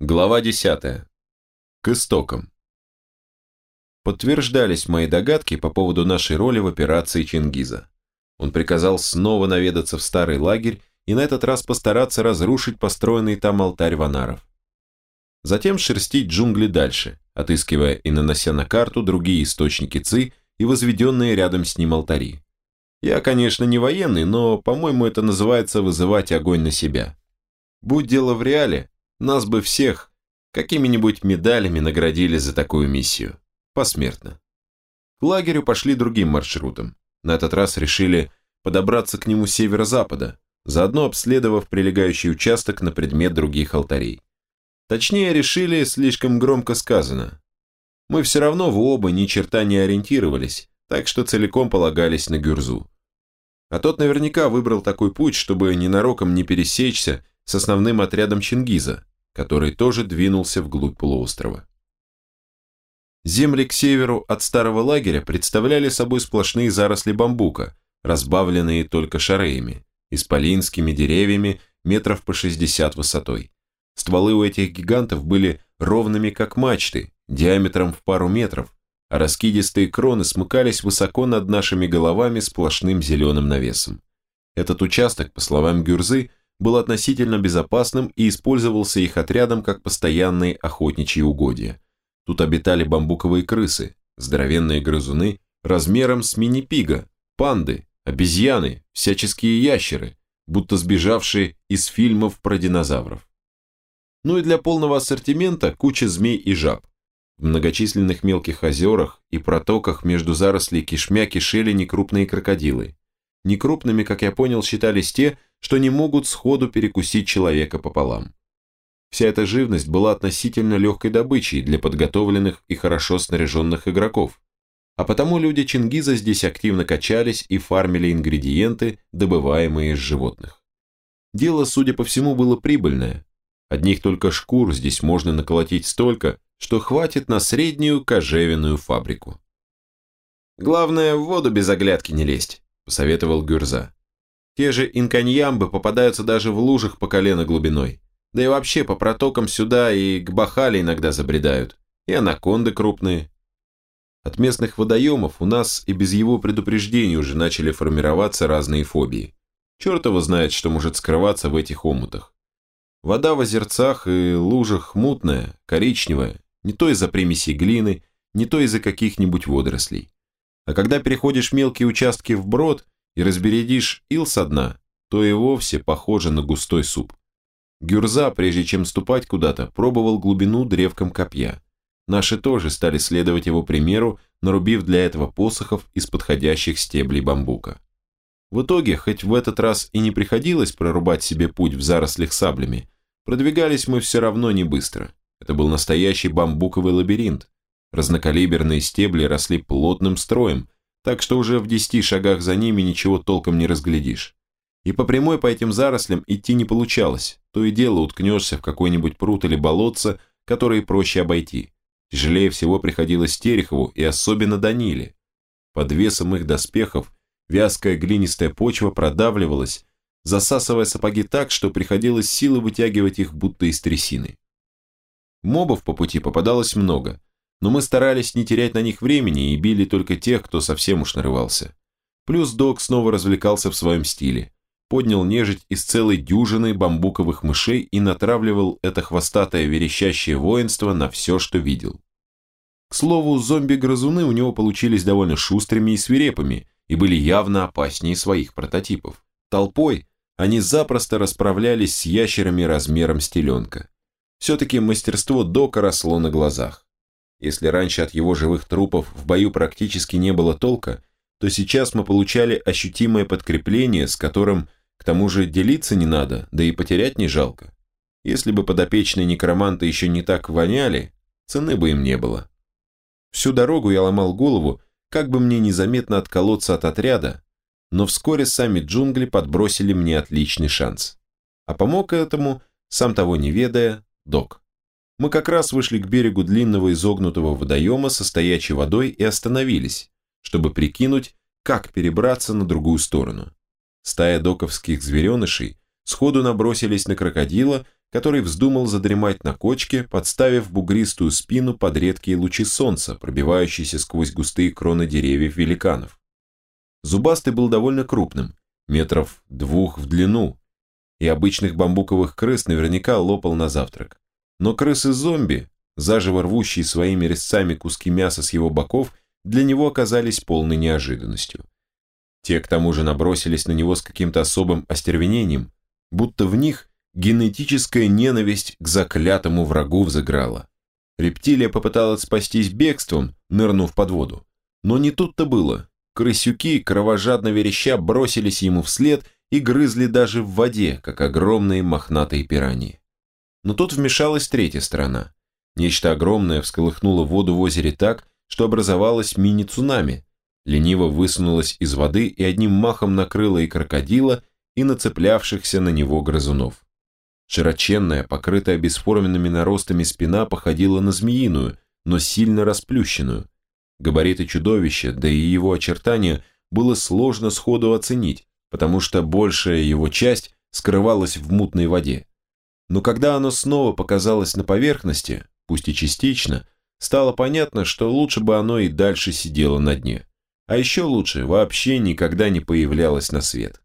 Глава 10. К истокам. Подтверждались мои догадки по поводу нашей роли в операции Чингиза. Он приказал снова наведаться в старый лагерь и на этот раз постараться разрушить построенный там алтарь ванаров. Затем шерстить джунгли дальше, отыскивая и нанося на карту другие источники ЦИ и возведенные рядом с ним алтари. Я, конечно, не военный, но, по-моему, это называется вызывать огонь на себя. Будь дело в реале, нас бы всех какими-нибудь медалями наградили за такую миссию. Посмертно. К лагерю пошли другим маршрутом. На этот раз решили подобраться к нему с северо-запада, заодно обследовав прилегающий участок на предмет других алтарей. Точнее, решили, слишком громко сказано. Мы все равно в оба ни черта не ориентировались, так что целиком полагались на Гюрзу. А тот наверняка выбрал такой путь, чтобы ненароком не пересечься с основным отрядом Чингиза, который тоже двинулся вглубь полуострова. Земли к северу от старого лагеря представляли собой сплошные заросли бамбука, разбавленные только шареями, исполинскими деревьями метров по 60 высотой. Стволы у этих гигантов были ровными как мачты, диаметром в пару метров, а раскидистые кроны смыкались высоко над нашими головами сплошным зеленым навесом. Этот участок, по словам Гюрзы, был относительно безопасным и использовался их отрядом как постоянные охотничьи угодья. Тут обитали бамбуковые крысы, здоровенные грызуны размером с мини-пига, панды, обезьяны, всяческие ящеры, будто сбежавшие из фильмов про динозавров. Ну и для полного ассортимента куча змей и жаб. В многочисленных мелких озерах и протоках между зарослей кишмя кишели некрупные крокодилы. Некрупными, как я понял, считались те, что не могут сходу перекусить человека пополам. Вся эта живность была относительно легкой добычей для подготовленных и хорошо снаряженных игроков, а потому люди Чингиза здесь активно качались и фармили ингредиенты, добываемые из животных. Дело, судя по всему, было прибыльное. Одних только шкур здесь можно наколотить столько, что хватит на среднюю кожевенную фабрику. «Главное, в воду без оглядки не лезть», – посоветовал Гюрза. Те же инканьямбы попадаются даже в лужах по колено глубиной. Да и вообще по протокам сюда и к Бахале иногда забредают. И анаконды крупные. От местных водоемов у нас и без его предупреждений уже начали формироваться разные фобии. Черт его знает, что может скрываться в этих омутах. Вода в озерцах и лужах мутная, коричневая, не то из-за примесей глины, не то из-за каких-нибудь водорослей. А когда переходишь мелкие участки вброд – и разбередишь ил со дна, то и вовсе похоже на густой суп. Гюрза, прежде чем ступать куда-то, пробовал глубину древком копья. Наши тоже стали следовать его примеру, нарубив для этого посохов из подходящих стеблей бамбука. В итоге, хоть в этот раз и не приходилось прорубать себе путь в зарослях саблями, продвигались мы все равно не быстро. Это был настоящий бамбуковый лабиринт. Разнокалиберные стебли росли плотным строем, так что уже в десяти шагах за ними ничего толком не разглядишь. И по прямой по этим зарослям идти не получалось, то и дело уткнешься в какой-нибудь пруд или болотце, которые проще обойти. Тяжелее всего приходилось Терехову и особенно Даниле. Под весом их доспехов вязкая глинистая почва продавливалась, засасывая сапоги так, что приходилось силы вытягивать их будто из трясины. Мобов по пути попадалось много – но мы старались не терять на них времени и били только тех, кто совсем уж нарывался. Плюс док снова развлекался в своем стиле. Поднял нежить из целой дюжины бамбуковых мышей и натравливал это хвостатое верещащее воинство на все, что видел. К слову, зомби-грызуны у него получились довольно шустрыми и свирепыми, и были явно опаснее своих прототипов. Толпой они запросто расправлялись с ящерами размером с теленка. Все-таки мастерство Дока росло на глазах. Если раньше от его живых трупов в бою практически не было толка, то сейчас мы получали ощутимое подкрепление, с которым, к тому же, делиться не надо, да и потерять не жалко. Если бы подопечные некроманты еще не так воняли, цены бы им не было. Всю дорогу я ломал голову, как бы мне незаметно отколоться от отряда, но вскоре сами джунгли подбросили мне отличный шанс. А помог этому, сам того не ведая, док. Мы как раз вышли к берегу длинного изогнутого водоема со стоячей водой и остановились, чтобы прикинуть, как перебраться на другую сторону. Стая доковских зверенышей сходу набросились на крокодила, который вздумал задремать на кочке, подставив бугристую спину под редкие лучи солнца, пробивающиеся сквозь густые кроны деревьев великанов. Зубастый был довольно крупным, метров двух в длину, и обычных бамбуковых крыс наверняка лопал на завтрак. Но крысы-зомби, заживо рвущие своими резцами куски мяса с его боков, для него оказались полной неожиданностью. Те, к тому же, набросились на него с каким-то особым остервенением, будто в них генетическая ненависть к заклятому врагу взыграла. Рептилия попыталась спастись бегством, нырнув под воду. Но не тут-то было. Крысюки, кровожадно вереща, бросились ему вслед и грызли даже в воде, как огромные мохнатые пираньи. Но тут вмешалась третья сторона. Нечто огромное всколыхнуло воду в озере так, что образовалось мини-цунами, лениво высунулось из воды и одним махом накрыло и крокодила, и нацеплявшихся на него грызунов. Широченная, покрытая бесформенными наростами спина походила на змеиную, но сильно расплющенную. Габариты чудовища, да и его очертания было сложно сходу оценить, потому что большая его часть скрывалась в мутной воде. Но когда оно снова показалось на поверхности, пусть и частично, стало понятно, что лучше бы оно и дальше сидело на дне. А еще лучше вообще никогда не появлялось на свет.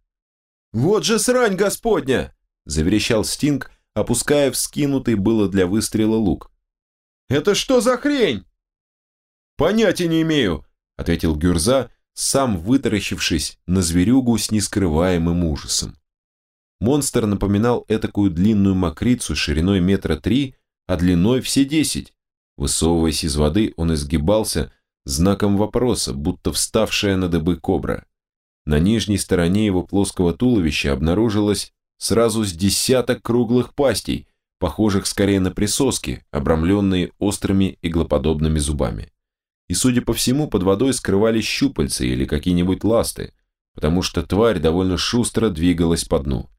«Вот же срань господня!» – заверещал Стинг, опуская вскинутый было для выстрела лук. «Это что за хрень?» «Понятия не имею», – ответил Гюрза, сам вытаращившись на зверюгу с нескрываемым ужасом. Монстр напоминал этакую длинную мокрицу шириной метра три, а длиной все десять. Высовываясь из воды, он изгибался знаком вопроса, будто вставшая на дыбы кобра. На нижней стороне его плоского туловища обнаружилось сразу с десяток круглых пастей, похожих скорее на присоски, обрамленные острыми иглоподобными зубами. И, судя по всему, под водой скрывались щупальца или какие-нибудь ласты, потому что тварь довольно шустро двигалась по дну.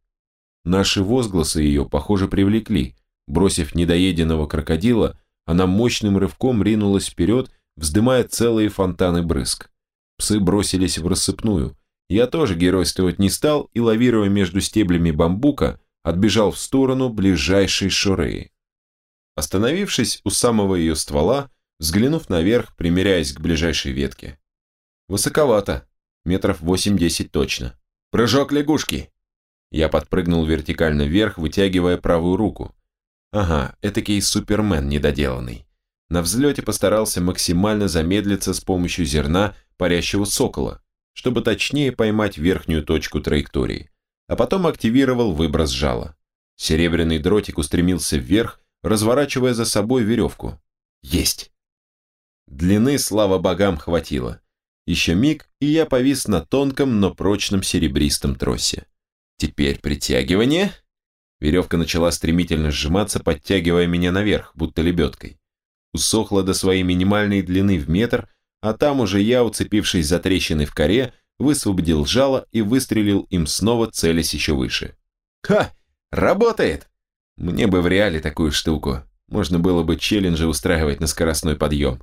Наши возгласы ее, похоже, привлекли. Бросив недоеденного крокодила, она мощным рывком ринулась вперед, вздымая целые фонтаны брызг. Псы бросились в рассыпную. Я тоже геройствовать не стал и, лавируя между стеблями бамбука, отбежал в сторону ближайшей шуреи. Остановившись у самого ее ствола, взглянув наверх, примеряясь к ближайшей ветке. Высоковато, метров восемь-десять точно. Прыжок лягушки. Я подпрыгнул вертикально вверх, вытягивая правую руку. Ага, этакий супермен недоделанный. На взлете постарался максимально замедлиться с помощью зерна парящего сокола, чтобы точнее поймать верхнюю точку траектории, а потом активировал выброс жала. Серебряный дротик устремился вверх, разворачивая за собой веревку. Есть! Длины, слава богам, хватило. Еще миг, и я повис на тонком, но прочном серебристом тросе. Теперь притягивание. Веревка начала стремительно сжиматься, подтягивая меня наверх, будто лебедкой. Усохла до своей минимальной длины в метр, а там уже я, уцепившись за трещины в коре, высвободил жало и выстрелил им снова, целясь еще выше. «Ха! Работает!» Мне бы в реале такую штуку. Можно было бы челленджи устраивать на скоростной подъем.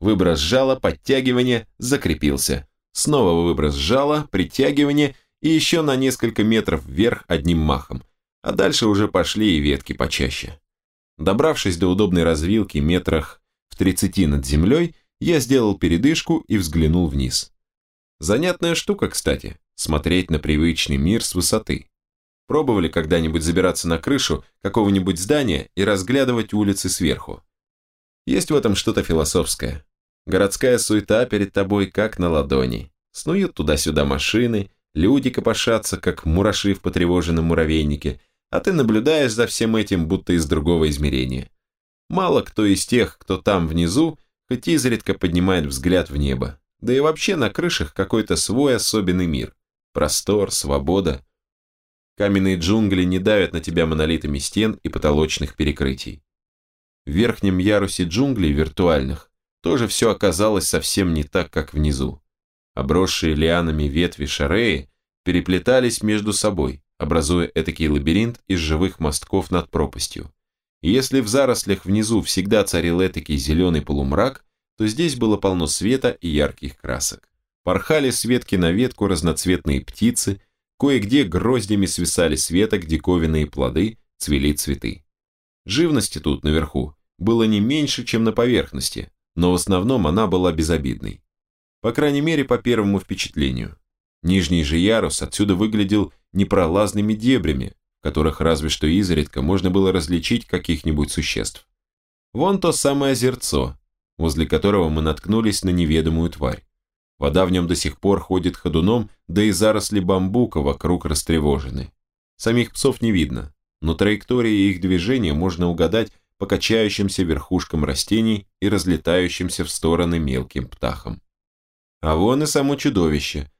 Выброс жала, подтягивание, закрепился. Снова выброс жала, притягивание и еще на несколько метров вверх одним махом. А дальше уже пошли и ветки почаще. Добравшись до удобной развилки метрах в 30 над землей, я сделал передышку и взглянул вниз. Занятная штука, кстати, смотреть на привычный мир с высоты. Пробовали когда-нибудь забираться на крышу какого-нибудь здания и разглядывать улицы сверху? Есть в этом что-то философское. Городская суета перед тобой как на ладони. Снуют туда-сюда машины, люди копошатся, как мураши в потревоженном муравейнике, а ты наблюдаешь за всем этим, будто из другого измерения. Мало кто из тех, кто там внизу, хоть изредка поднимает взгляд в небо. Да и вообще на крышах какой-то свой особенный мир. Простор, свобода. Каменные джунгли не давят на тебя монолитами стен и потолочных перекрытий. В верхнем ярусе джунглей виртуальных тоже все оказалось совсем не так, как внизу. Обросшие лианами ветви шареи переплетались между собой, образуя этакий лабиринт из живых мостков над пропастью. Если в зарослях внизу всегда царил этакий зеленый полумрак, то здесь было полно света и ярких красок. Порхали с ветки на ветку разноцветные птицы, кое-где гроздями свисали с веток диковинные плоды, цвели цветы. Живности тут, наверху, было не меньше, чем на поверхности, но в основном она была безобидной. По крайней мере, по первому впечатлению. Нижний же ярус отсюда выглядел непролазными дебрями, в которых разве что изредка можно было различить каких-нибудь существ. Вон то самое озерцо, возле которого мы наткнулись на неведомую тварь. Вода в нем до сих пор ходит ходуном, да и заросли бамбука вокруг растревожены. Самих псов не видно, но траектории их движения можно угадать по качающимся верхушкам растений и разлетающимся в стороны мелким птахам. А вон и само чудовище.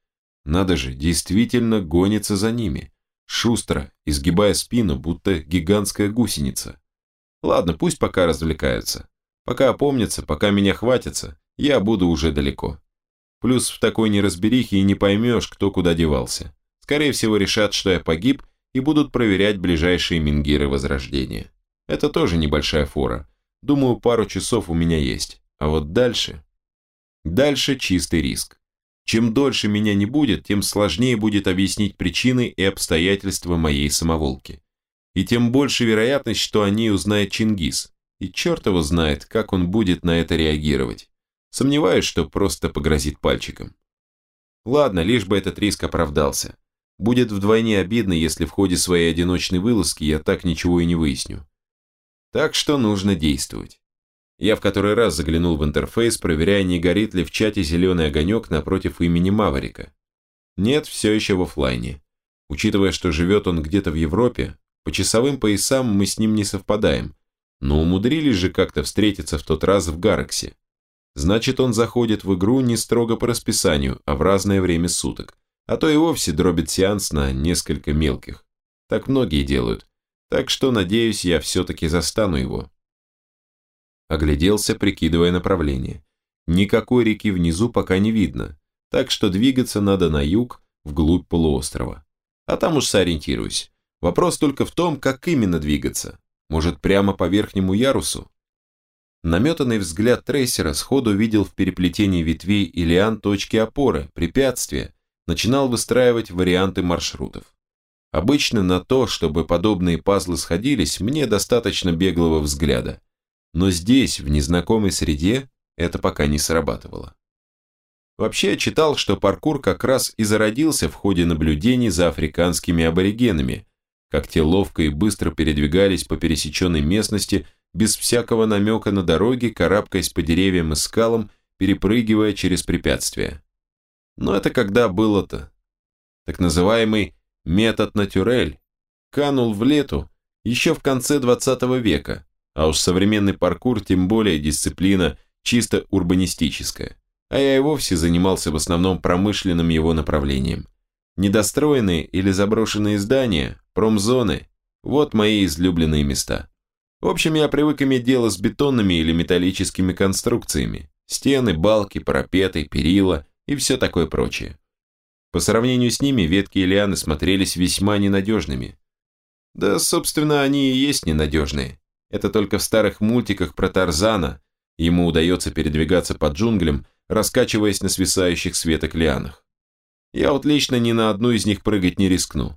Надо же, действительно гонится за ними. Шустро, изгибая спину, будто гигантская гусеница. Ладно, пусть пока развлекаются. Пока опомнятся, пока меня хватится, я буду уже далеко. Плюс в такой неразберихе и не поймешь, кто куда девался. Скорее всего, решат, что я погиб, и будут проверять ближайшие мингиры Возрождения. Это тоже небольшая фора. Думаю, пару часов у меня есть. А вот дальше... Дальше чистый риск. Чем дольше меня не будет, тем сложнее будет объяснить причины и обстоятельства моей самоволки. И тем больше вероятность, что о ней узнает Чингис. И черт его знает, как он будет на это реагировать. Сомневаюсь, что просто погрозит пальчиком. Ладно, лишь бы этот риск оправдался. Будет вдвойне обидно, если в ходе своей одиночной вылазки я так ничего и не выясню. Так что нужно действовать. Я в который раз заглянул в интерфейс, проверяя, не горит ли в чате зеленый огонек напротив имени Маврика. Нет, все еще в офлайне. Учитывая, что живет он где-то в Европе, по часовым поясам мы с ним не совпадаем, но умудрились же как-то встретиться в тот раз в Гараксе. Значит, он заходит в игру не строго по расписанию, а в разное время суток, а то и вовсе дробит сеанс на несколько мелких. Так многие делают, так что, надеюсь, я все-таки застану его. Огляделся, прикидывая направление. Никакой реки внизу пока не видно, так что двигаться надо на юг, вглубь полуострова. А там уж сориентируюсь. Вопрос только в том, как именно двигаться. Может, прямо по верхнему ярусу? Наметанный взгляд трейсера сходу видел в переплетении ветвей и лиан точки опоры, препятствия, начинал выстраивать варианты маршрутов. Обычно на то, чтобы подобные пазлы сходились, мне достаточно беглого взгляда. Но здесь, в незнакомой среде, это пока не срабатывало. Вообще я читал, что паркур как раз и зародился в ходе наблюдений за африканскими аборигенами, как те ловко и быстро передвигались по пересеченной местности без всякого намека на дороги, карабкаясь по деревьям и скалам, перепрыгивая через препятствия. Но это когда было-то? Так называемый метод натюрель канул в лету еще в конце 20 века, а уж современный паркур тем более дисциплина чисто урбанистическая, а я и вовсе занимался в основном промышленным его направлением. Недостроенные или заброшенные здания, промзоны – вот мои излюбленные места. В общем, я привык иметь дело с бетонными или металлическими конструкциями. Стены, балки, парапеты, перила и все такое прочее. По сравнению с ними ветки и лианы смотрелись весьма ненадежными. Да, собственно, они и есть ненадежные. Это только в старых мультиках про Тарзана ему удается передвигаться по джунглям, раскачиваясь на свисающих с веток лианах. Я вот лично ни на одну из них прыгать не рискну.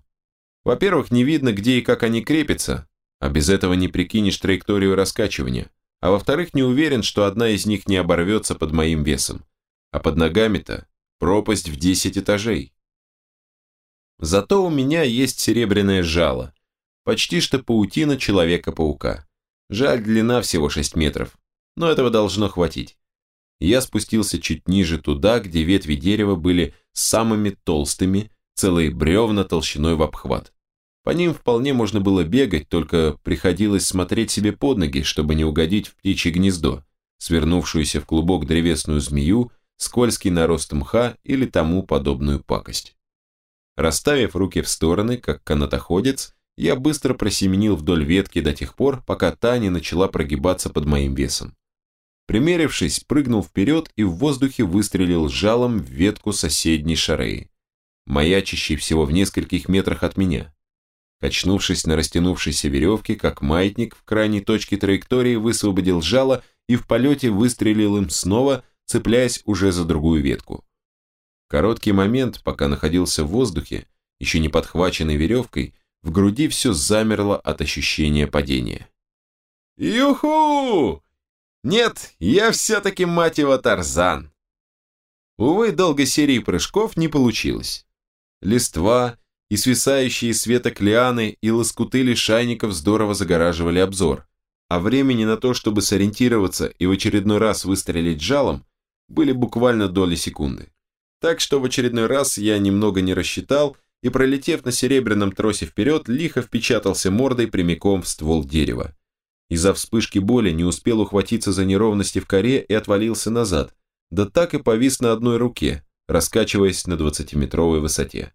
Во-первых, не видно, где и как они крепятся, а без этого не прикинешь траекторию раскачивания. А во-вторых, не уверен, что одна из них не оборвется под моим весом. А под ногами-то пропасть в 10 этажей. Зато у меня есть серебряное жало, почти что паутина Человека-паука. Жаль, длина всего 6 метров, но этого должно хватить. Я спустился чуть ниже туда, где ветви дерева были самыми толстыми, целые бревна толщиной в обхват. По ним вполне можно было бегать, только приходилось смотреть себе под ноги, чтобы не угодить в птичье гнездо, свернувшуюся в клубок древесную змею скользкий нарост мха или тому подобную пакость. Расставив руки в стороны, как канатоходец, я быстро просеменил вдоль ветки до тех пор, пока та не начала прогибаться под моим весом. Примерившись, прыгнул вперед и в воздухе выстрелил жалом в ветку соседней шареи, маячащей всего в нескольких метрах от меня. Качнувшись на растянувшейся веревке, как маятник в крайней точке траектории высвободил жало и в полете выстрелил им снова, цепляясь уже за другую ветку. Короткий момент, пока находился в воздухе, еще не подхваченный веревкой, в груди все замерло от ощущения падения. Юху! Нет, я все-таки мать его Тарзан. Увы, долгой серии прыжков не получилось. Листва и свисающие с веток лианы и лоскуты лишайников здорово загораживали обзор, а времени на то, чтобы сориентироваться и в очередной раз выстрелить жалом, были буквально доли секунды. Так что в очередной раз я немного не рассчитал и, пролетев на серебряном тросе вперед, лихо впечатался мордой прямиком в ствол дерева. Из-за вспышки боли не успел ухватиться за неровности в коре и отвалился назад, да так и повис на одной руке, раскачиваясь на 20-метровой высоте.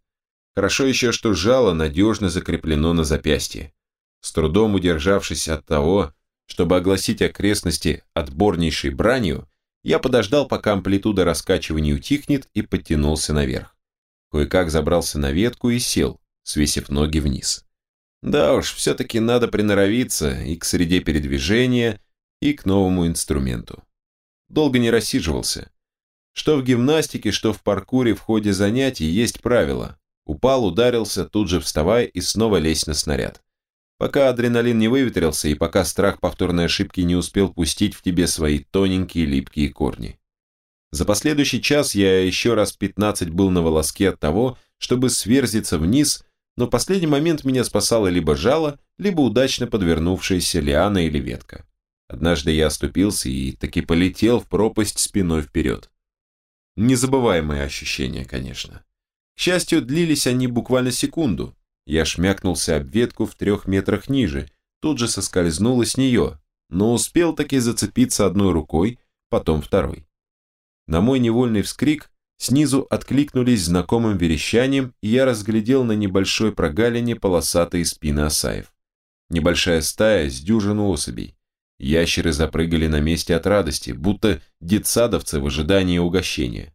Хорошо еще, что жало надежно закреплено на запястье. С трудом удержавшись от того, чтобы огласить окрестности отборнейшей бранью, я подождал, пока амплитуда раскачивания утихнет и подтянулся наверх. Кое-как забрался на ветку и сел, свесив ноги вниз. Да уж, все-таки надо приноровиться и к среде передвижения, и к новому инструменту. Долго не рассиживался. Что в гимнастике, что в паркуре в ходе занятий есть правило. Упал, ударился, тут же вставай и снова лезь на снаряд. Пока адреналин не выветрился и пока страх повторной ошибки не успел пустить в тебе свои тоненькие липкие корни. За последующий час я еще раз 15 был на волоске от того, чтобы сверзиться вниз, но в последний момент меня спасало либо жало, либо удачно подвернувшаяся лиана или ветка. Однажды я оступился и таки полетел в пропасть спиной вперед. Незабываемые ощущения, конечно. К счастью, длились они буквально секунду, я шмякнулся об ветку в трех метрах ниже, тут же соскользнул с нее, но успел таки зацепиться одной рукой, потом второй. На мой невольный вскрик снизу откликнулись знакомым верещанием, и я разглядел на небольшой прогалине полосатые спины осаев. Небольшая стая с дюжину особей. Ящеры запрыгали на месте от радости, будто детсадовцы в ожидании угощения.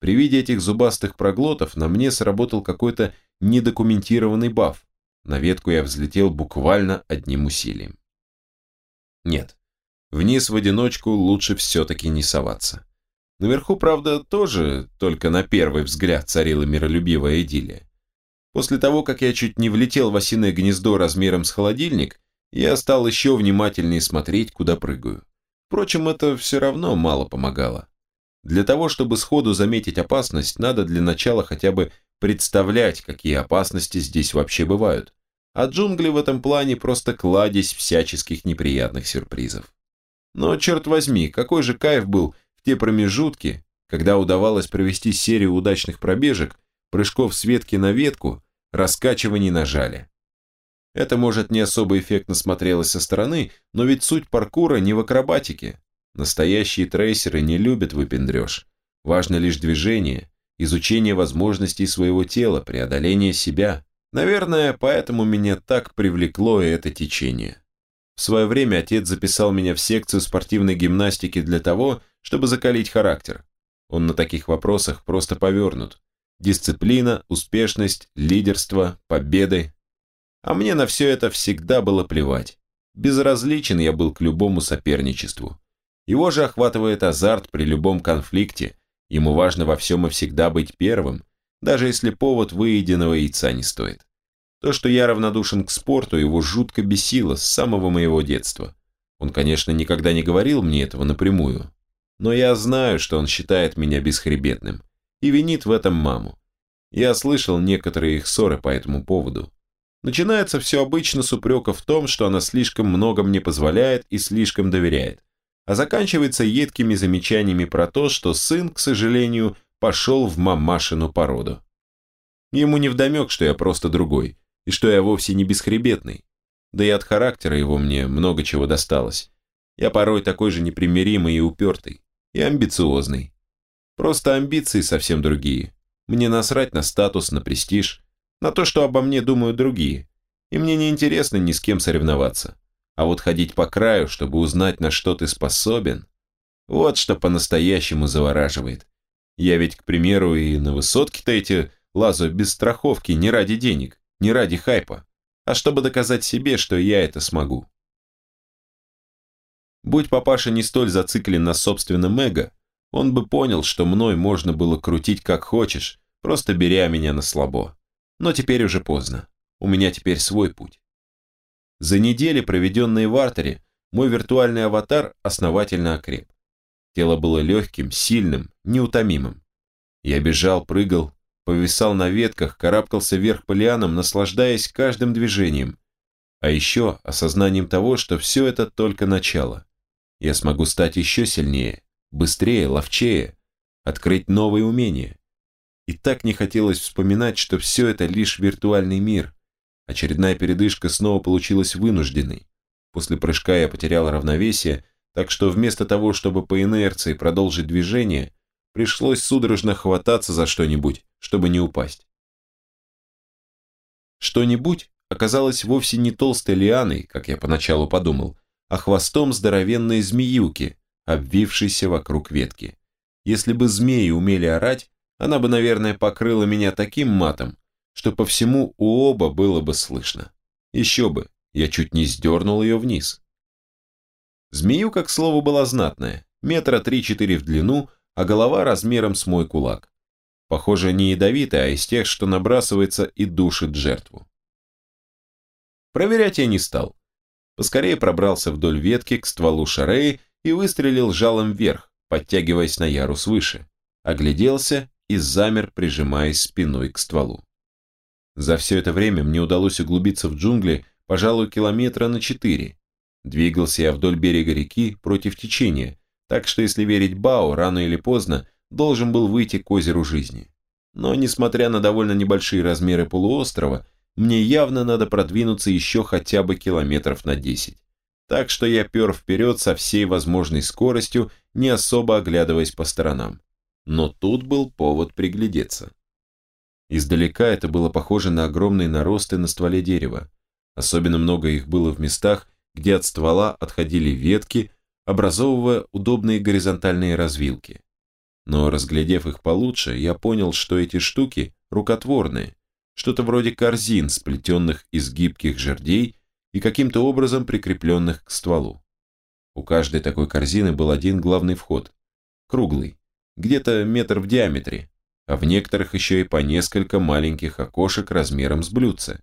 При виде этих зубастых проглотов на мне сработал какой-то недокументированный баф. На ветку я взлетел буквально одним усилием. Нет, вниз в одиночку лучше все-таки не соваться. Наверху, правда, тоже только на первый взгляд царила миролюбивая идиллия. После того, как я чуть не влетел в осиное гнездо размером с холодильник, я стал еще внимательнее смотреть, куда прыгаю. Впрочем, это все равно мало помогало. Для того, чтобы сходу заметить опасность, надо для начала хотя бы представлять, какие опасности здесь вообще бывают. А джунгли в этом плане просто кладезь всяческих неприятных сюрпризов. Но, черт возьми, какой же кайф был те промежутки, когда удавалось провести серию удачных пробежек, прыжков с ветки на ветку, раскачиваний на жале. Это, может, не особо эффектно смотрелось со стороны, но ведь суть паркура не в акробатике. Настоящие трейсеры не любят выпендреж. Важно лишь движение, изучение возможностей своего тела, преодоление себя. Наверное, поэтому меня так привлекло это течение. В свое время отец записал меня в секцию спортивной гимнастики для того, чтобы закалить характер. Он на таких вопросах просто повернут. Дисциплина, успешность, лидерство, победы. А мне на все это всегда было плевать. Безразличен я был к любому соперничеству. Его же охватывает азарт при любом конфликте, Ему важно во всем и всегда быть первым, даже если повод выеденного яйца не стоит. То, что я равнодушен к спорту, его жутко бесило с самого моего детства. Он, конечно, никогда не говорил мне этого напрямую, но я знаю, что он считает меня бесхребетным и винит в этом маму. Я слышал некоторые их ссоры по этому поводу. Начинается все обычно с упрека в том, что она слишком много мне позволяет и слишком доверяет а заканчивается едкими замечаниями про то, что сын, к сожалению, пошел в мамашину породу. Ему не вдомек, что я просто другой, и что я вовсе не бесхребетный. Да и от характера его мне много чего досталось. Я порой такой же непримиримый и упертый, и амбициозный. Просто амбиции совсем другие. Мне насрать на статус, на престиж, на то, что обо мне думают другие, и мне не интересно ни с кем соревноваться. А вот ходить по краю, чтобы узнать, на что ты способен, вот что по-настоящему завораживает. Я ведь, к примеру, и на высотке-то эти лазаю без страховки не ради денег, не ради хайпа, а чтобы доказать себе, что я это смогу. Будь папаша не столь зациклен на собственном эго, он бы понял, что мной можно было крутить как хочешь, просто беря меня на слабо. Но теперь уже поздно. У меня теперь свой путь. За недели, проведенные в артере, мой виртуальный аватар основательно окреп. Тело было легким, сильным, неутомимым. Я бежал, прыгал, повисал на ветках, карабкался вверх по лианам, наслаждаясь каждым движением. А еще осознанием того, что все это только начало. Я смогу стать еще сильнее, быстрее, ловчее, открыть новые умения. И так не хотелось вспоминать, что все это лишь виртуальный мир. Очередная передышка снова получилась вынужденной. После прыжка я потерял равновесие, так что вместо того, чтобы по инерции продолжить движение, пришлось судорожно хвататься за что-нибудь, чтобы не упасть. Что-нибудь оказалось вовсе не толстой лианой, как я поначалу подумал, а хвостом здоровенной змеюки, обвившейся вокруг ветки. Если бы змеи умели орать, она бы, наверное, покрыла меня таким матом, что по всему у оба было бы слышно. Еще бы, я чуть не сдернул ее вниз. Змеюка, к слову, была знатная, метра три-четыре в длину, а голова размером с мой кулак. Похоже, не ядовитая, а из тех, что набрасывается и душит жертву. Проверять я не стал. Поскорее пробрался вдоль ветки к стволу шареи и выстрелил жалом вверх, подтягиваясь на ярус выше. Огляделся и замер, прижимаясь спиной к стволу. За все это время мне удалось углубиться в джунгли пожалуй, километра на четыре. Двигался я вдоль берега реки против течения, так что, если верить Бао, рано или поздно должен был выйти к озеру жизни. Но, несмотря на довольно небольшие размеры полуострова, мне явно надо продвинуться еще хотя бы километров на 10. Так что я пер вперед со всей возможной скоростью, не особо оглядываясь по сторонам. Но тут был повод приглядеться. Издалека это было похоже на огромные наросты на стволе дерева. Особенно много их было в местах, где от ствола отходили ветки, образовывая удобные горизонтальные развилки. Но разглядев их получше, я понял, что эти штуки рукотворные, что-то вроде корзин, сплетенных из гибких жердей и каким-то образом прикрепленных к стволу. У каждой такой корзины был один главный вход, круглый, где-то метр в диаметре, а в некоторых еще и по несколько маленьких окошек размером с блюдце.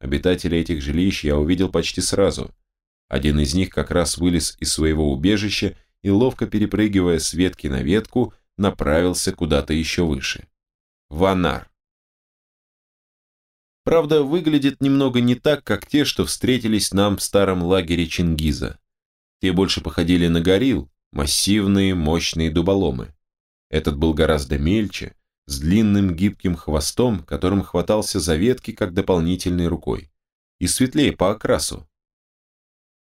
Обитателей этих жилищ я увидел почти сразу. Один из них как раз вылез из своего убежища и, ловко перепрыгивая с ветки на ветку, направился куда-то еще выше. Ванар. Правда, выглядит немного не так, как те, что встретились нам в старом лагере Чингиза. Те больше походили на горилл, массивные, мощные дуболомы. Этот был гораздо мельче, с длинным гибким хвостом, которым хватался за ветки как дополнительной рукой, и светлее по окрасу.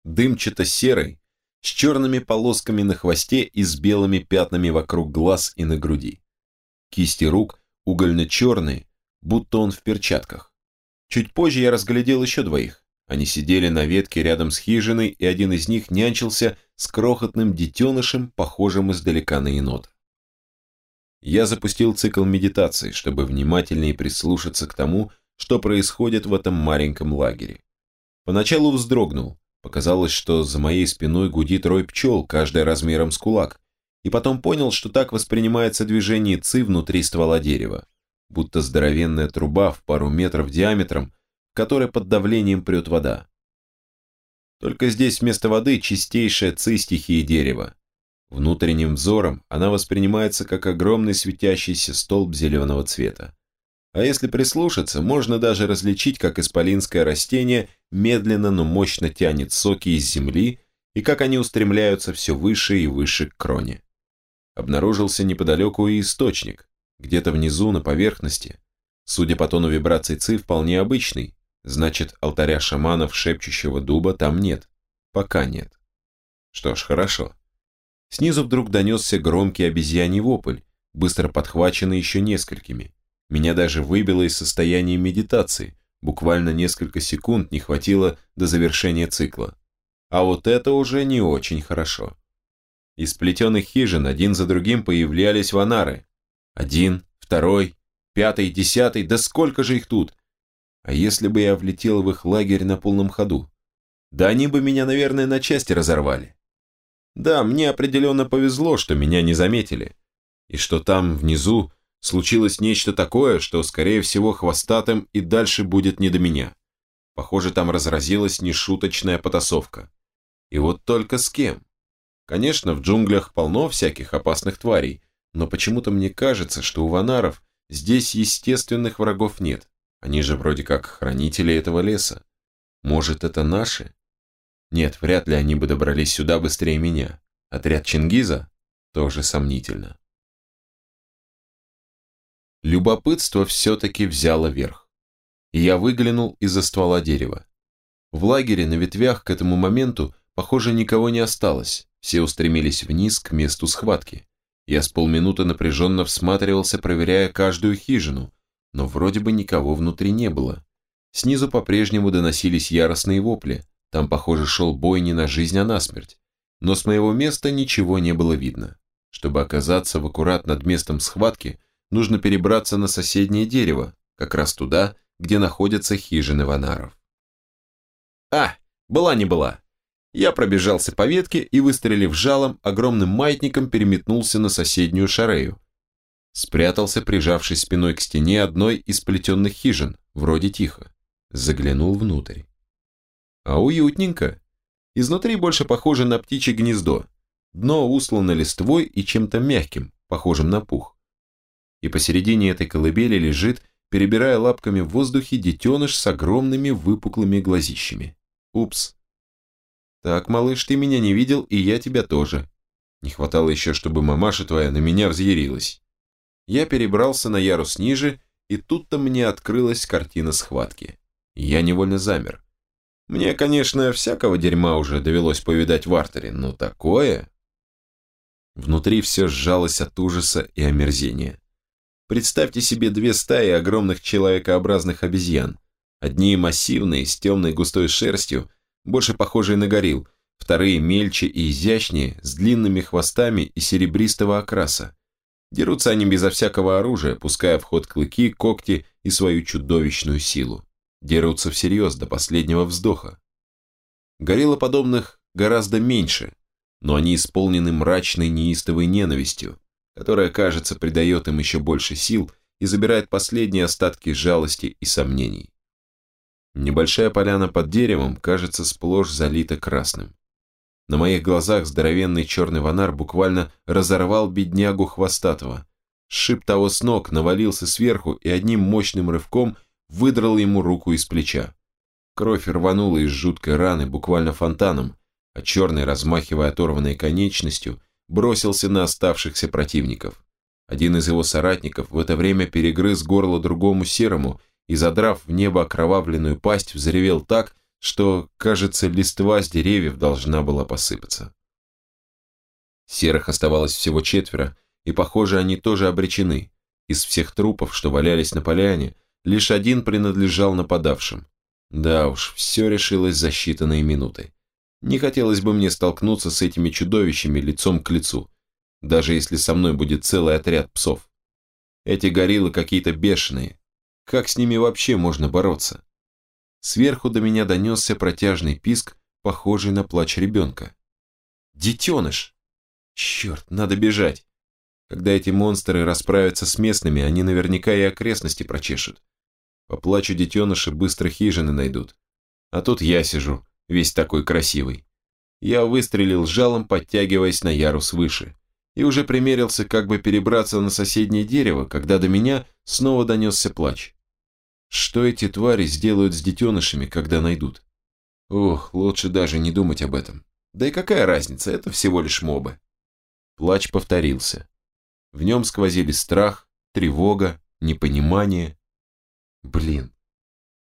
Дымчато-серый, с черными полосками на хвосте и с белыми пятнами вокруг глаз и на груди. Кисти рук угольно-черные, будто он в перчатках. Чуть позже я разглядел еще двоих. Они сидели на ветке рядом с хижиной, и один из них нянчился с крохотным детенышем, похожим издалека на енота я запустил цикл медитации, чтобы внимательнее прислушаться к тому, что происходит в этом маленьком лагере. Поначалу вздрогнул, показалось, что за моей спиной гудит рой пчел, каждая размером с кулак, и потом понял, что так воспринимается движение ци внутри ствола дерева, будто здоровенная труба в пару метров диаметром, в которой под давлением прет вода. Только здесь вместо воды чистейшая ци стихии дерева, Внутренним взором она воспринимается как огромный светящийся столб зеленого цвета. А если прислушаться, можно даже различить, как исполинское растение медленно, но мощно тянет соки из земли и как они устремляются все выше и выше к кроне. Обнаружился неподалеку и источник, где-то внизу на поверхности. Судя по тону вибраций ЦИ, вполне обычный, значит, алтаря шаманов шепчущего дуба там нет. Пока нет. Что ж, хорошо. Снизу вдруг донесся громкий обезьяний вопль, быстро подхваченный еще несколькими. Меня даже выбило из состояния медитации, буквально несколько секунд не хватило до завершения цикла. А вот это уже не очень хорошо. Из плетеных хижин один за другим появлялись ванары. Один, второй, пятый, десятый, да сколько же их тут? А если бы я влетел в их лагерь на полном ходу? Да они бы меня, наверное, на части разорвали. Да, мне определенно повезло, что меня не заметили. И что там, внизу, случилось нечто такое, что, скорее всего, хвостатым и дальше будет не до меня. Похоже, там разразилась нешуточная потасовка. И вот только с кем? Конечно, в джунглях полно всяких опасных тварей, но почему-то мне кажется, что у ванаров здесь естественных врагов нет. Они же вроде как хранители этого леса. Может, это наши? Нет, вряд ли они бы добрались сюда быстрее меня. Отряд Чингиза? Тоже сомнительно. Любопытство все-таки взяло верх. И я выглянул из-за ствола дерева. В лагере на ветвях к этому моменту, похоже, никого не осталось. Все устремились вниз к месту схватки. Я с полминуты напряженно всматривался, проверяя каждую хижину, но вроде бы никого внутри не было. Снизу по-прежнему доносились яростные вопли. Там, похоже, шел бой не на жизнь, а на смерть. Но с моего места ничего не было видно. Чтобы оказаться в аккурат над местом схватки, нужно перебраться на соседнее дерево, как раз туда, где находятся хижины ванаров. А, была не была. Я пробежался по ветке и, выстрелив жалом, огромным маятником переметнулся на соседнюю шарею. Спрятался, прижавшись спиной к стене одной из плетенных хижин, вроде тихо. Заглянул внутрь. А уютненько. Изнутри больше похоже на птичье гнездо. Дно услано листвой и чем-то мягким, похожим на пух. И посередине этой колыбели лежит, перебирая лапками в воздухе, детеныш с огромными выпуклыми глазищами. Упс. «Так, малыш, ты меня не видел, и я тебя тоже. Не хватало еще, чтобы мамаша твоя на меня взъярилась». Я перебрался на ярус ниже, и тут-то мне открылась картина схватки. Я невольно замер. Мне, конечно, всякого дерьма уже довелось повидать в артере, но такое... Внутри все сжалось от ужаса и омерзения. Представьте себе две стаи огромных человекообразных обезьян. Одни массивные, с темной густой шерстью, больше похожие на горилл, вторые мельче и изящнее, с длинными хвостами и серебристого окраса. Дерутся они безо всякого оружия, пуская в ход клыки, когти и свою чудовищную силу. Дерутся всерьез до последнего вздоха. Гориллоподобных гораздо меньше, но они исполнены мрачной неистовой ненавистью, которая, кажется, придает им еще больше сил и забирает последние остатки жалости и сомнений. Небольшая поляна под деревом кажется сплошь залита красным. На моих глазах здоровенный черный ванар буквально разорвал беднягу хвостатого, сшиб того с ног, навалился сверху и одним мощным рывком выдрал ему руку из плеча. Кровь рванула из жуткой раны буквально фонтаном, а черный, размахивая оторванной конечностью, бросился на оставшихся противников. Один из его соратников в это время перегрыз горло другому серому и, задрав в небо окровавленную пасть, взревел так, что, кажется, листва с деревьев должна была посыпаться. Серых оставалось всего четверо, и, похоже, они тоже обречены. Из всех трупов, что валялись на поляне, лишь один принадлежал нападавшим. Да уж, все решилось за считанные минуты. Не хотелось бы мне столкнуться с этими чудовищами лицом к лицу, даже если со мной будет целый отряд псов. Эти гориллы какие-то бешеные, как с ними вообще можно бороться? Сверху до меня донесся протяжный писк, похожий на плач ребенка. Детеныш! Черт, надо бежать. Когда эти монстры расправятся с местными, они наверняка и окрестности прочешут. По плачу детеныши быстро хижины найдут. А тут я сижу, весь такой красивый. Я выстрелил жалом, подтягиваясь на ярус выше, и уже примерился как бы перебраться на соседнее дерево, когда до меня снова донесся плач. Что эти твари сделают с детенышами, когда найдут? Ох, лучше даже не думать об этом. Да и какая разница, это всего лишь мобы. Плач повторился. В нем сквозили страх, тревога, непонимание. Блин,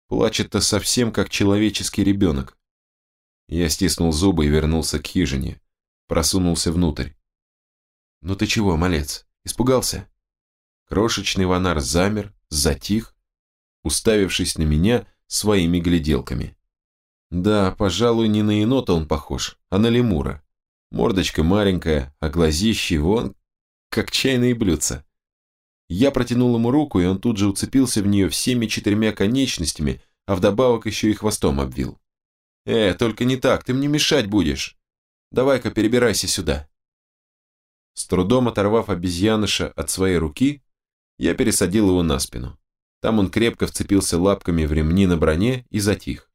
плачет-то совсем как человеческий ребенок. Я стиснул зубы и вернулся к хижине. Просунулся внутрь. «Ну ты чего, малец, испугался?» Крошечный ванар замер, затих, уставившись на меня своими гляделками. Да, пожалуй, не на енота он похож, а на лемура. Мордочка маленькая, а глазищи вон, как чайные блюдца. Я протянул ему руку, и он тут же уцепился в нее всеми четырьмя конечностями, а вдобавок еще и хвостом обвил. «Э, только не так, ты мне мешать будешь. Давай-ка перебирайся сюда». С трудом оторвав обезьяныша от своей руки, я пересадил его на спину. Там он крепко вцепился лапками в ремни на броне и затих.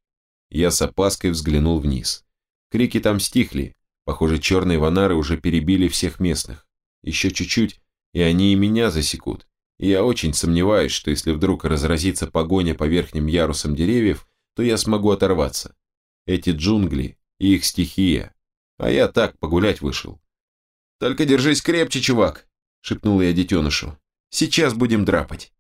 Я с опаской взглянул вниз. Крики там стихли. Похоже, черные ванары уже перебили всех местных. Еще чуть-чуть, и они и меня засекут. И я очень сомневаюсь, что если вдруг разразится погоня по верхним ярусам деревьев, то я смогу оторваться. Эти джунгли и их стихия. А я так, погулять вышел. «Только держись крепче, чувак!» – шепнул я детенышу. «Сейчас будем драпать!»